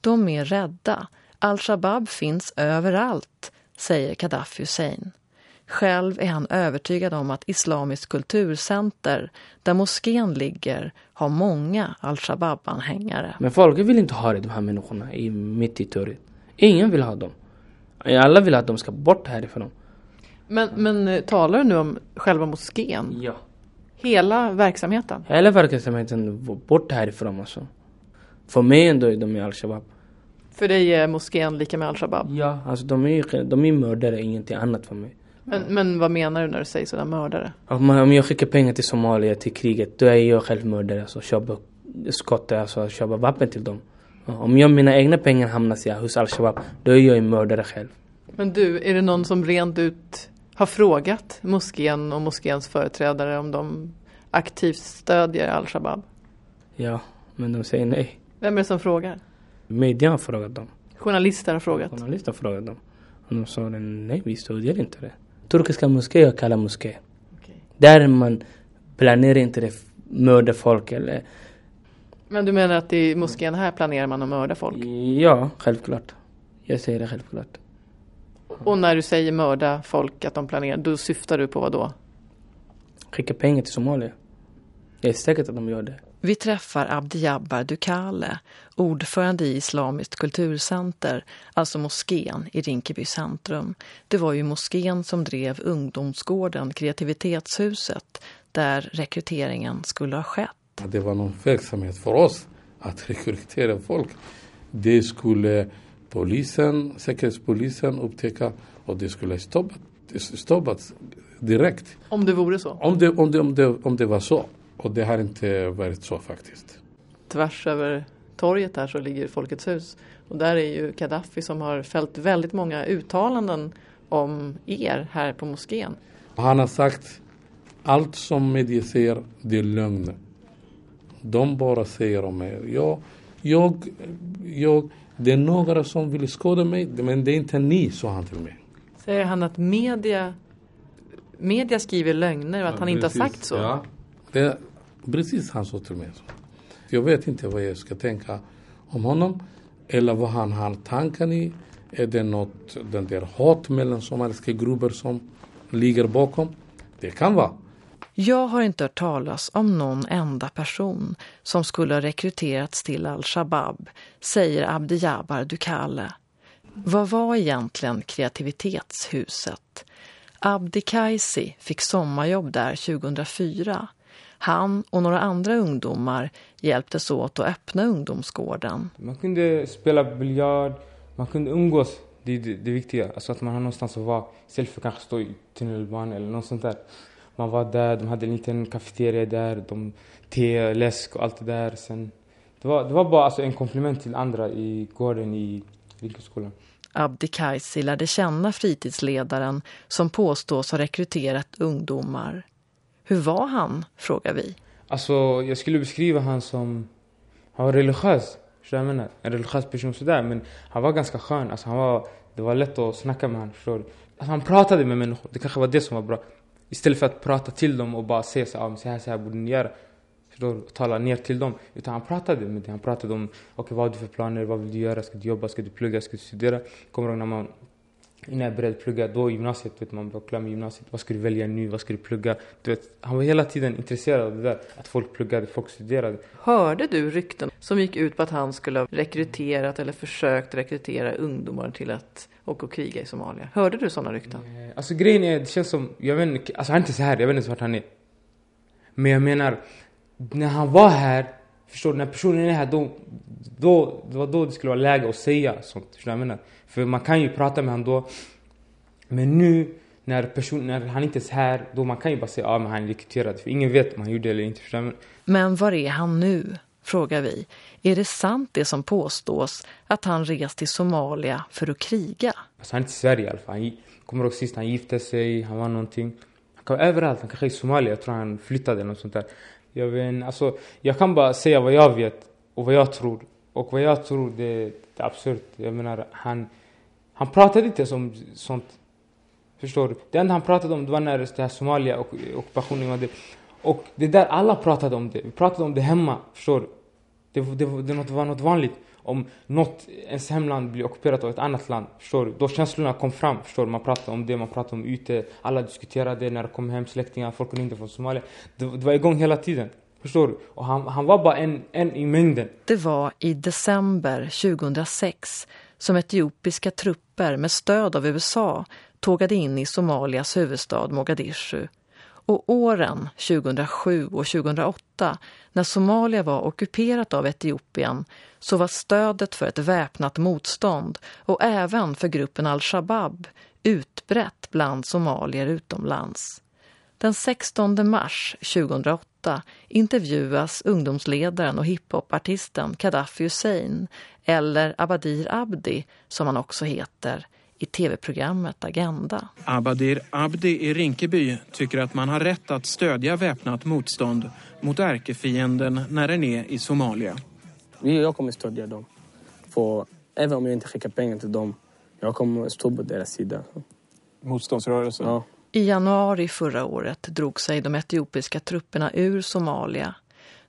De är rädda. Al-Shabaab finns överallt, säger Gaddafi Hussein. Själv är han övertygad om att Islamiskt kulturcenter, där moskén ligger, har många al-Shabaab-anhängare. Men folk vill inte ha de här människorna i mitt i torget. Ingen vill ha dem. Alla vill att de ska bort härifrån. Men, men eh, talar du nu om själva moskén? Ja. Hela verksamheten? Hela verksamheten bort härifrån alltså. För mig ändå är de i al-Shabaab. För dig är moskén lika med al-Shabaab? Ja, alltså de är, de är mördare, ingenting annat för mig. Men, men vad menar du när du säger sådär mördare? Om jag skickar pengar till Somalia, till kriget, då är jag själv mördare. Alltså köper skott, alltså köper vapen till dem. Om jag mina egna pengar hamnar hos al-Shabaab, då är jag en mördare själv. Men du, är det någon som rent ut har frågat moskén och moskéns företrädare om de aktivt stödjer al-Shabaab? Ja, men de säger nej. Vem är det som frågar? Media har frågat dem. Journalister har frågat? Journalister har frågat dem. Och de sa nej, vi stödjer inte det. Turkiska moskéer kallar moské. Okay. Där man planerar inte det mörda folk eller... Men du menar att i moskén här planerar man att mörda folk? Ja, självklart. Jag säger det självklart. Och när du säger mörda folk att de planerar, då syftar du på vad då? Skicka pengar till Somalia. Jag är säker att de gör det. Vi träffar Abdijabbar Dukale, ordförande i Islamiskt kulturcenter, alltså moskén i Rinkeby centrum. Det var ju moskén som drev ungdomsgården Kreativitetshuset, där rekryteringen skulle ha skett. Det var någon verksamhet för oss att rekrytera folk. Det skulle polisen, säkerhetspolisen upptäcka och det skulle stoppas, stoppas direkt. Om det vore så? Om det, om, det, om, det, om det var så. Och det har inte varit så faktiskt. Tvärs över torget här så ligger Folkets hus. Och där är ju Gaddafi som har fällt väldigt många uttalanden om er här på moskén. Han har sagt allt som media säger, det är lögn. De bara säger om mig. Jag, jag, jag, det är några som vill skada mig, men det är inte ni, sa han till mig. Säger han att media, media skriver lögner och att Ja, han inte har sagt så? Ja, det precis hans sa Jag vet inte vad jag ska tänka om honom eller vad han har tanken i. Är det något, den där hat mellan somaliska grupper som ligger bakom? Det kan vara. Jag har inte hört talas om någon enda person som skulle ha rekryterats till al-Shabaab, säger Abdi Jabbar Dukale. Vad var egentligen kreativitetshuset? Abdi Kaisi fick sommarjobb där 2004. Han och några andra ungdomar hjälptes åt att öppna ungdomsgården. Man kunde spela biljard, man kunde umgås. Det är det, det viktiga. Alltså att man har någonstans att vara. Istället för att kanske stå i tunnelbanan eller något sånt där. Man var där, de hade en liten kafeteria där. De, te, läsk och allt det där. Sen, det, var, det var bara alltså en komplement till andra i gården i Rinkeskolan. Abdi Kaisi lärde känna fritidsledaren som påstås ha rekryterat ungdomar. Hur var han, frågar vi. Alltså jag skulle beskriva han som, han var religiös. Förstår jag menar? En religiös person sådär. Men han var ganska skön. Alltså han var, det var lätt att snacka med honom. Förstår du? Alltså han pratade med människor. Det kanske var det som var bra. Istället för att prata till dem och bara säga så, ah, så här, så här borde ni göra. Förstår du? Och tala ner till dem. Utan han pratade med dem. Han pratade om, okej vad har du för planer? Vad vill du göra? Ska du jobba? Ska du plugga? Ska du studera? Kommer du ihåg när man Innan jag började plugga, då i gymnasiet, vet man var klar med gymnasiet. Vad ska du välja nu? Vad ska du plugga? Du vet, han var hela tiden intresserad av det där. Att folk pluggade, folk studerade. Hörde du rykten som gick ut på att han skulle ha rekryterat eller försökt rekrytera ungdomar till att åka och kriga i Somalia? Hörde du sådana rykten? Alltså grejen är, det känns som, jag vet inte, alltså han är inte så här, jag vet inte vart han är. Men jag menar, när han var här, förstår du, när personen är här då, då, det var då det skulle vara läge att säga sånt. Förstår du vad jag menar? För man kan ju prata med honom då. Men nu, när, person, när han inte är här, då man kan ju bara säga ja men han är rekryterad. För ingen vet om han gjorde det eller inte. Men var är han nu, frågar vi. Är det sant det som påstås att han rest till Somalia för att kriga? Alltså han är inte i Sverige i alla fall. Han, kommer ihåg sist han gifte sig, han var någonting. Han kan vara överallt, han kanske är i Somalia. Jag tror han flyttade eller något sånt där. Jag vet alltså jag kan bara säga vad jag vet och vad jag tror. Och vad jag tror det, det är absurt. Jag menar han, han pratade inte som sånt. Förstår du? Det enda han pratade om det var när det här Somalia och ockupationen var det. Och det där alla pratade om det. Vi pratade om det hemma, förstår du? Det, det, det, det var något vanligt. Om något, ens hemland blir ockuperat av ett annat land, förstår du? Då känslorna kom fram, förstår du? Man pratade om det, man pratade om ute, alla diskuterade när det kom hem släktingar, folk ringde från Somalia. Det, det var igång hela tiden, förstår du? Och han, han var bara en, en i mängden. Det var i december 2006 som etiopiska trupper med stöd av USA tågade in i Somalias huvudstad Mogadishu. Och åren 2007 och 2008, när Somalia var ockuperat av Etiopien, så var stödet för ett väpnat motstånd och även för gruppen al-Shabaab utbrett bland somalier utomlands. Den 16 mars 2008 intervjuas ungdomsledaren och hiphopartisten Gaddafi Hussein, eller Abadir Abdi som han också heter, i tv-programmet Agenda. Abadir Abdi i Rinkeby tycker att man har rätt att stödja väpnat motstånd mot ärkefienden när den är i Somalia. Vi- Jag kommer stödja dem. För även om jag inte skickar pengar till dem, jag kommer stå på deras sida. Motståndsrörelsen? Ja. I januari förra året drog sig de etiopiska trupperna ur Somalia.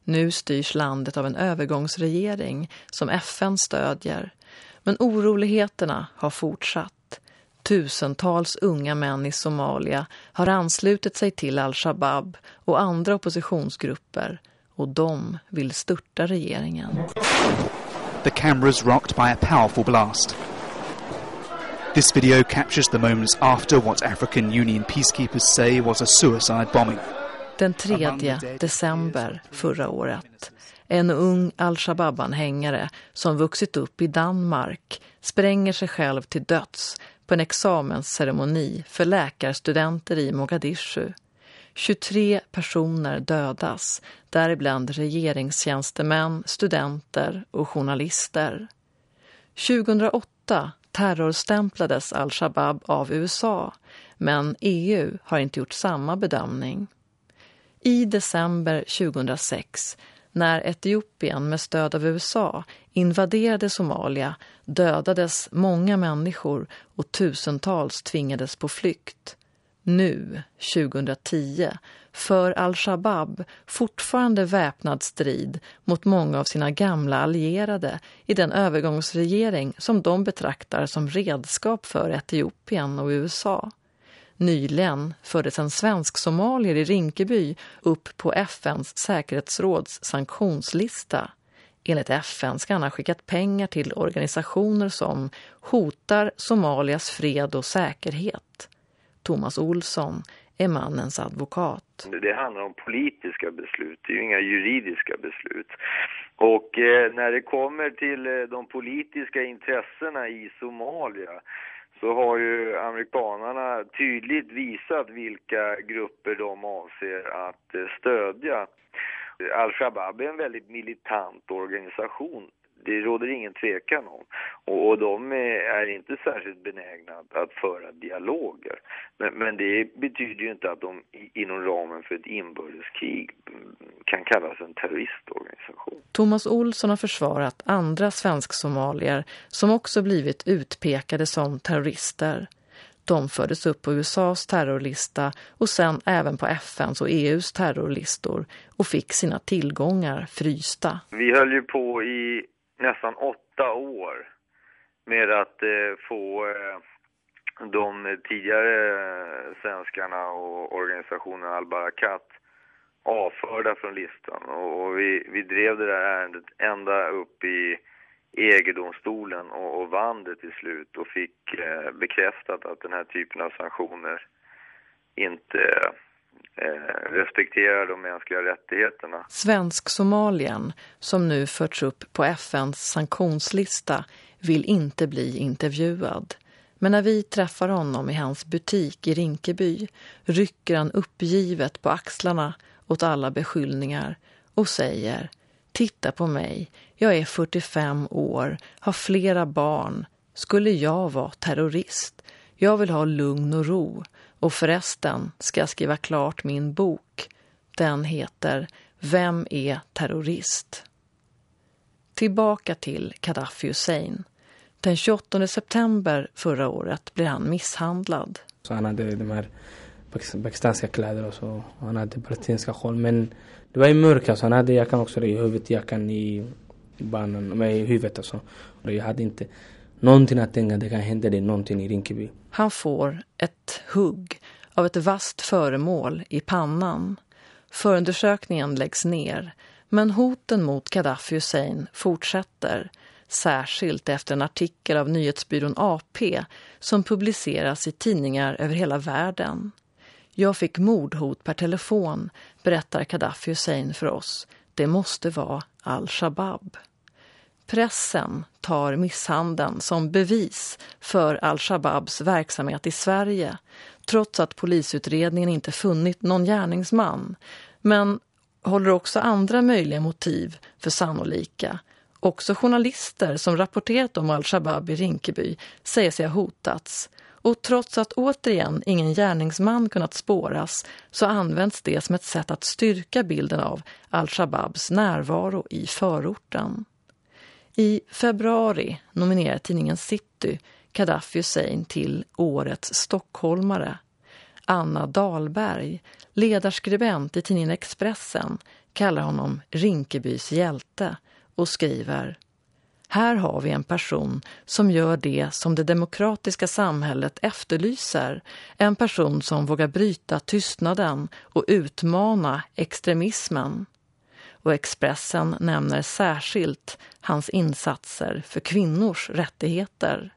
Nu styrs landet av en övergångsregering som FN stödjer. Men oroligheterna har fortsatt. Tusentals unga män i Somalia har anslutit sig till al-Shabaab och andra oppositionsgrupper och de vill störta regeringen. The cameras rocked by a powerful blast. This video captures the moments after what African Union peacekeepers say was a suicide bombing. Den 3 december förra året. En ung al-Shabaab-anhängare som vuxit upp i Danmark spränger sig själv till döds på en examensceremoni för läkarstudenter i Mogadishu. 23 personer dödas, däribland regeringstjänstemän, studenter och journalister. 2008 terrorstämplades al-Shabaab av USA, men EU har inte gjort samma bedömning. I december 2006, när Etiopien med stöd av USA invaderade Somalia, dödades många människor och tusentals tvingades på flykt. Nu, 2010, för al-Shabaab fortfarande väpnad strid mot många av sina gamla allierade i den övergångsregering som de betraktar som redskap för Etiopien och USA. Nyligen fördes en svensk-somalier i Rinkeby upp på FNs säkerhetsråds sanktionslista. Enligt FN ska han ha skickat pengar till organisationer som hotar Somalias fred och säkerhet. Thomas Olsson är mannens advokat. Det handlar om politiska beslut, det är ju inga juridiska beslut. Och eh, när det kommer till eh, de politiska intressena i Somalia så har ju amerikanarna tydligt visat vilka grupper de avser att eh, stödja. Al-Shabaab är en väldigt militant organisation det råder ingen tvekan om. Och, och de är inte särskilt benägna att, att föra dialoger. Men, men, det betyder ju inte att de inom ramen för ett inbördeskrig kan kallas en terroristorganisation. Thomas Olsson har försvarat andra svensk-somalier som också blivit utpekade som terrorister. De fördes upp på USAs terrorlista och sen även på FNs och EUs terrorlistor och fick sina tillgångar frysta. Vi höll ju på i nästan åtta år med att eh, få eh, de tidigare eh, svenskarna och organisationen Al-Barakat avförda från listan. Och, och vi, vi drev det där ärendet ända upp i EG-domstolen och, och vann det till slut och fick eh, bekräftat att den här typen av sanktioner inte Eh, Eh, respekterar de mänskliga rättigheterna. Svensk-Somalien, som nu förts upp på FNs sanktionslista, vill inte bli intervjuad. Men när vi träffar honom i hans butik i Rinkeby rycker han uppgivet på axlarna åt alla beskyllningar och säger Titta på mig, jag är 45 år, har flera barn. Skulle jag vara terrorist? Jag vill ha lugn och ro. Och förresten ska jag skriva klart min bok. Den heter Vem är terrorist? Tillbaka till Gaddafi Hussein. Den 28 september förra året blev han misshandlad. Så han hade de här pakistanska kläder och så. Han hade palestinska sjal. Men det var i mörka så alltså. han hade jackan också i huvudet, jackan i banan, med i huvudet alltså. Och jag hade inte någonting att tänka, det kan hända dig någonting i Rinkeby. Han får ett hugg av ett vasst föremål i pannan. Förundersökningen läggs ner, men hoten mot Gaddafi Hussein fortsätter. Särskilt efter en artikel av nyhetsbyrån AP som publiceras i tidningar över hela världen. Jag fick mordhot per telefon, berättar Gaddafi Hussein för oss. Det måste vara al-Shabaab. Pressen tar misshandeln som bevis för al-Shabaabs verksamhet i Sverige trots att polisutredningen inte funnit någon gärningsman men håller också andra möjliga motiv för sannolika. Också journalister som rapporterat om al-Shabaab i Rinkeby säger sig ha hotats. Och trots att återigen ingen gärningsman kunnat spåras så används det som ett sätt att styrka bilden av al-Shabaabs närvaro i förorten. I februari nominerar tidningen City Gaddafi Hussein till årets stockholmare. Anna Dahlberg, ledarskribent i tidningen Expressen, kallar honom Rinkebys hjälte och skriver Här har vi en person som gör det som det demokratiska samhället efterlyser. En person som vågar bryta tystnaden och utmana extremismen. Och Expressen nämner särskilt hans insatser för kvinnors rättigheter.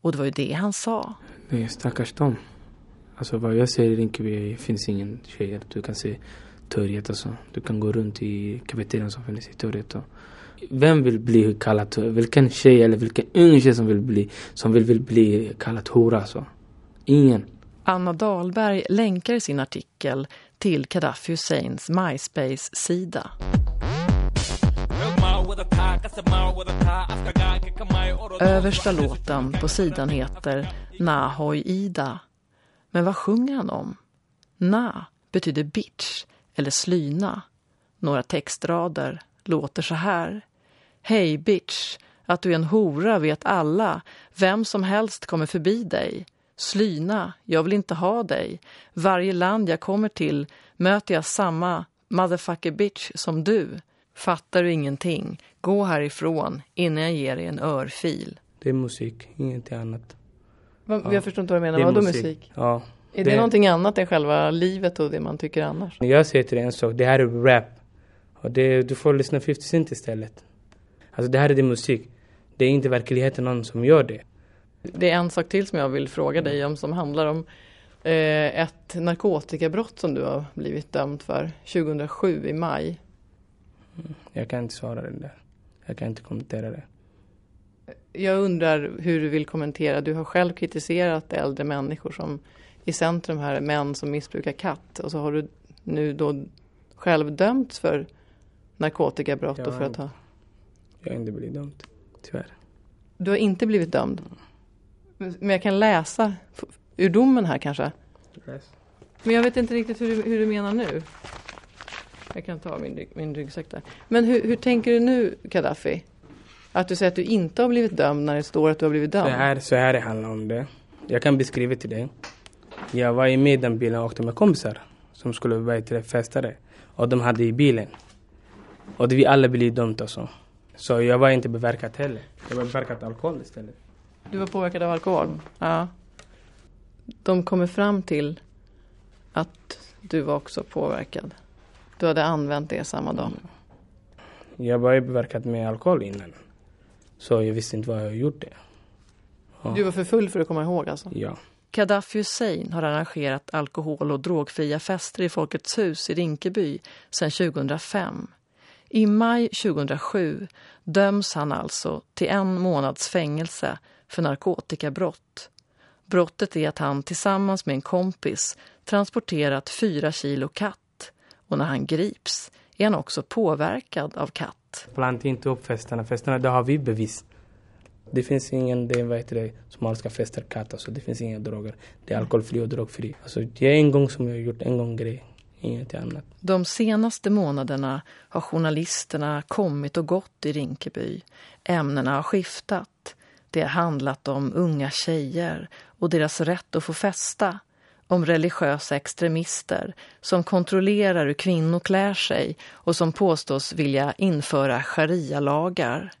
Och det var ju det han sa. Nej, stackars dem. Alltså vad jag ser i Rinkeby finns ingen tjejer. Du kan se torget och så. Du kan gå runt i kafeterian som finns i torget. Och vem vill bli kallad, vilken tjej eller vilken ung tjej som vill bli, som vill, vill bli kallad hora alltså. Ingen. Anna Dahlberg länkar i sin artikel till Gaddafi Husseins MySpace-sida. Översta låten på sidan heter Nahoy Ida. Men vad sjunger han om? Na betyder bitch eller slyna. Några textrader låter så här. Hej bitch, att du är en hora vet alla. Vem som helst kommer förbi dig. Slyna, jag vill inte ha dig. Varje land jag kommer till möter jag samma motherfucker bitch som du. Fattar du ingenting? Gå härifrån innan jag ger dig en örfil. Det är musik, ingenting annat. Va, ja. Jag förstår inte vad du menar. Vadå musik? musik? Ja. Är det, det någonting annat än själva livet och det man tycker annars? Jag säger till dig en sak, det här är rap. Och det, du får lyssna 50 Cent istället. Alltså det här är din musik. Det är inte verkligheten någon som gör det. Det är en sak till som jag vill fråga dig om som handlar om eh, ett narkotikabrott som du har blivit dömd för 2007 i maj. Mm, jag kan inte svara det där. Jag kan inte kommentera det. Jag undrar hur du vill kommentera. Du har själv kritiserat äldre människor som i centrum här, män som missbrukar katt. Och så har du nu då själv dömts för narkotikabrott och för att ha... Jag har inte blivit dömd, tyvärr. Du har inte blivit dömd? Men jag kan läsa ur domen här kanske? Yes. Men jag vet inte riktigt hur, hur du menar nu. Jag kan ta min, min ryggsäck där. Men hur, hur tänker du nu, Gaddafi? Att du säger att du inte har blivit dömd när det står att du har blivit dömd? Så här, så här det handlar om det. Jag kan beskriva till dig. Jag var med i den bilen och åkte med kompisar som skulle vara till festare. Och de hade i bilen. Och vi alla blev dömda alltså. Så jag var inte beverkad heller. Jag var beverkad alkohol istället. Du var påverkad av alkohol? Ja. De kommer fram till att du var också påverkad. Du hade använt det samma dag. Jag var beverkad med alkohol innan. Så jag visste inte vad jag gjort det. Ja. Du var för full för att komma ihåg alltså? Ja. Gaddafi Hussein har arrangerat alkohol- och drogfria fester i Folkets hus i Rinkeby sedan 2005. I maj 2007 döms han alltså till en månads fängelse för narkotikabrott. Brottet är att han tillsammans med en kompis transporterat fyra kilo katt och när han grips är han också påverkad av katt. Blanda inte upp festerna. Festerna, det har vi bevis. Det finns ingen, det heter det, somaliska fester, katt, alltså det finns inga droger. Det är alkoholfri och drogfri. Alltså det är en gång som jag har gjort, en gång grej. Inget annat. De senaste månaderna har journalisterna kommit och gått i Rinkeby. Ämnena har skiftat. Det har handlat om unga tjejer och deras rätt att få festa. Om religiösa extremister som kontrollerar hur kvinnor klär sig och som påstås vilja införa sharia-lagar.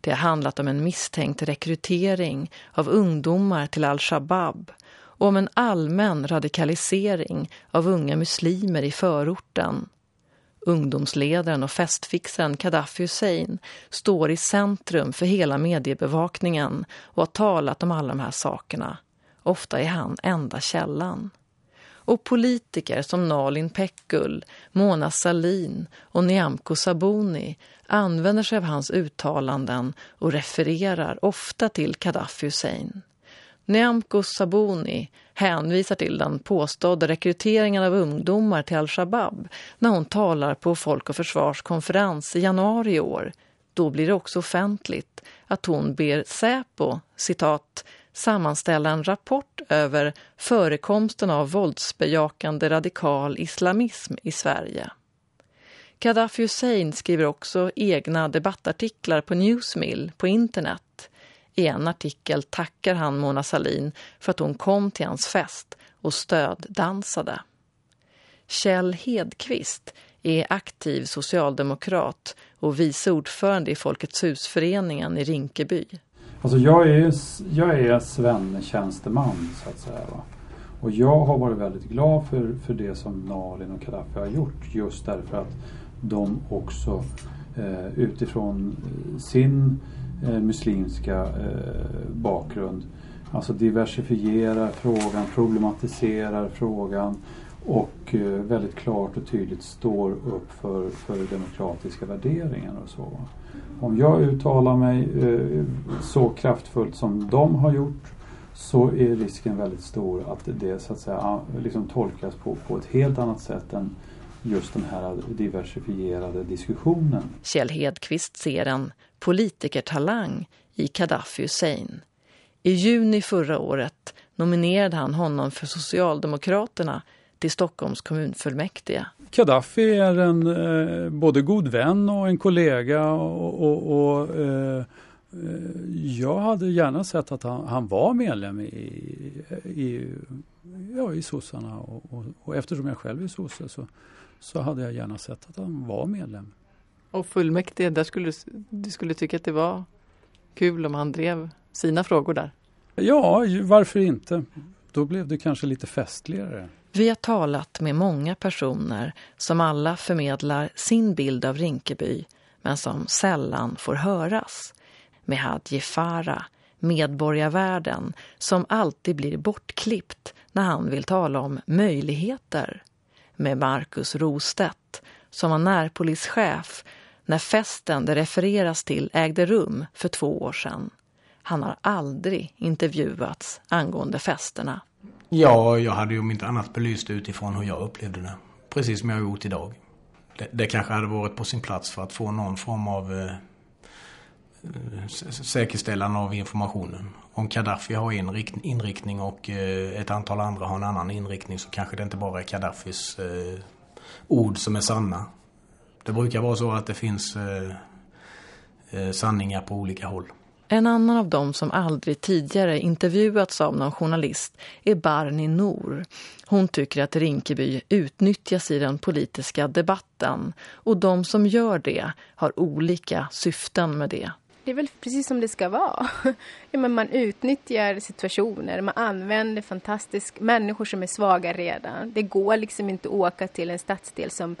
Det har handlat om en misstänkt rekrytering av ungdomar till al-Shabaab och om en allmän radikalisering av unga muslimer i förorten. Ungdomsledaren och festfixen Gaddafi Hussein står i centrum för hela mediebevakningen och har talat om alla de här sakerna. Ofta är han enda källan. Och politiker som Nalin Pekgul, Mona Salin och Nyamko Sabuni använder sig av hans uttalanden och refererar ofta till Gaddafi Hussein. Nyamko Sabuni hänvisar till den påstådda rekryteringen av ungdomar till al-Shabaab när hon talar på Folk- och försvarskonferens i januari i år. Då blir det också offentligt att hon ber Säpo, citat, sammanställa en rapport över förekomsten av våldsbejakande radikal islamism i Sverige. Gaddafi Hussein skriver också egna debattartiklar på Newsmill på internet. I en artikel tackar han Mona Salin för att hon kom till hans fest och stöddansade. Kjell Hedqvist är aktiv socialdemokrat och vice ordförande i Folkets husföreningen i Rinkeby. Alltså jag är, jag är svennetjänsteman så att säga. Va? Och jag har varit väldigt glad för, för det som Nalin och Kadaffi har gjort just därför att de också eh, utifrån eh, sin eh, muslimska eh, bakgrund alltså diversifierar frågan, problematiserar frågan och eh, väldigt klart och tydligt står upp för, för demokratiska värderingar och så. Om jag uttalar mig eh, så kraftfullt som de har gjort så är risken väldigt stor att det så att säga liksom tolkas på, på ett helt annat sätt än just den här diversifierade diskussionen. Kjell Hedqvist ser en politikertalang i Gaddafi Hussein. I juni förra året nominerade han honom för Socialdemokraterna till Stockholms kommunfullmäktige. Gaddafi är en eh, både god vän och en kollega och, och, och eh, eh, jag hade gärna sett att han, han var medlem i, i, ja, i sossarna och, och, och eftersom jag själv är sosse så, så hade jag gärna sett att han var medlem. Och fullmäktige, där skulle du skulle tycka att det var kul om han drev sina frågor där? Ja, varför inte? Då blev det kanske lite festligare. Vi har talat med många personer som alla förmedlar sin bild av Rinkeby men som sällan får höras. Med Hadji Farah, medborgarvärden, som alltid blir bortklippt när han vill tala om möjligheter. Med Marcus Rostedt, som var närpolischef när festen det refereras till ägde rum för två år sedan. Han har aldrig intervjuats angående festerna. Ja, jag hade ju om inte annat belyst utifrån hur jag upplevde det. Precis som jag har gjort idag. Det, det kanske hade varit på sin plats för att få någon form av eh, säkerställande av informationen. Om Gaddafi har en inriktning och eh, ett antal andra har en annan inriktning så kanske det inte bara är Gaddafis eh, ord som är sanna. Det brukar vara så att det finns eh, eh, sanningar på olika håll. En annan av dem som aldrig tidigare intervjuats av någon journalist är Barni Nor. Hon tycker att Rinkeby utnyttjas i den politiska debatten och de som gör det har olika syften med det. Det är väl precis som det ska vara. Ja, men man utnyttjar situationer, man använder fantastiskt människor som är svaga redan. Det går liksom inte att åka till en stadsdel som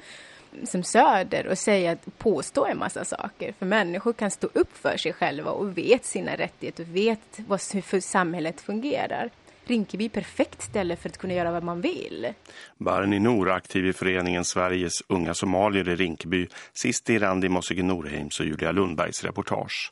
som Söder och säga, påstå en massa saker. För människor kan stå upp för sig själva och vet sina rättigheter och vet vad, hur samhället fungerar. Rinkeby är perfekt ställe för att kunna göra vad man vill. Barni Nor aktiv i föreningen Sveriges unga somalier i Rinkeby, sist i Randi Mossige Norheims och Julia Lundbergs reportage.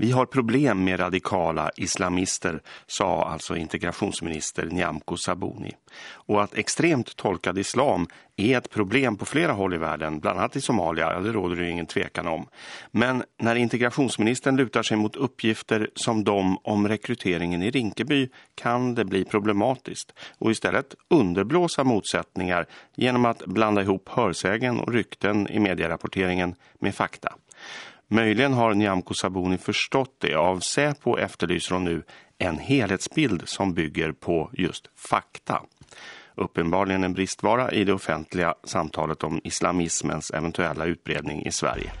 Vi har problem med radikala islamister, sa alltså integrationsminister Nyamko Sabuni. Och att extremt tolkad islam är ett problem på flera håll i världen, bland annat i Somalia, det råder det ingen tvekan om. Men när integrationsministern lutar sig mot uppgifter som de om rekryteringen i Rinkeby kan det bli problematiskt och istället underblåsa motsättningar genom att blanda ihop hörsägen och rykten i medierapporteringen med fakta. Möjligen har Nyamko Sabuni förstått det. Av Säpo efterlyser hon nu en helhetsbild som bygger på just fakta. Uppenbarligen en bristvara i det offentliga samtalet om islamismens eventuella utbredning i Sverige.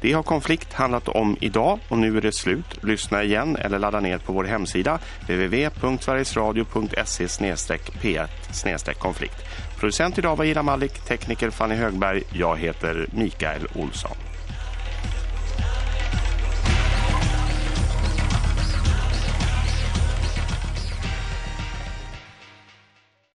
Det har konflikt handlat om idag och nu är det slut. Lyssna igen eller ladda ner på vår hemsida www.sverigesradio.se p1 konflikt. Producent idag var Ida Malik, tekniker Fanny Högberg. Jag heter Mikael Olsson.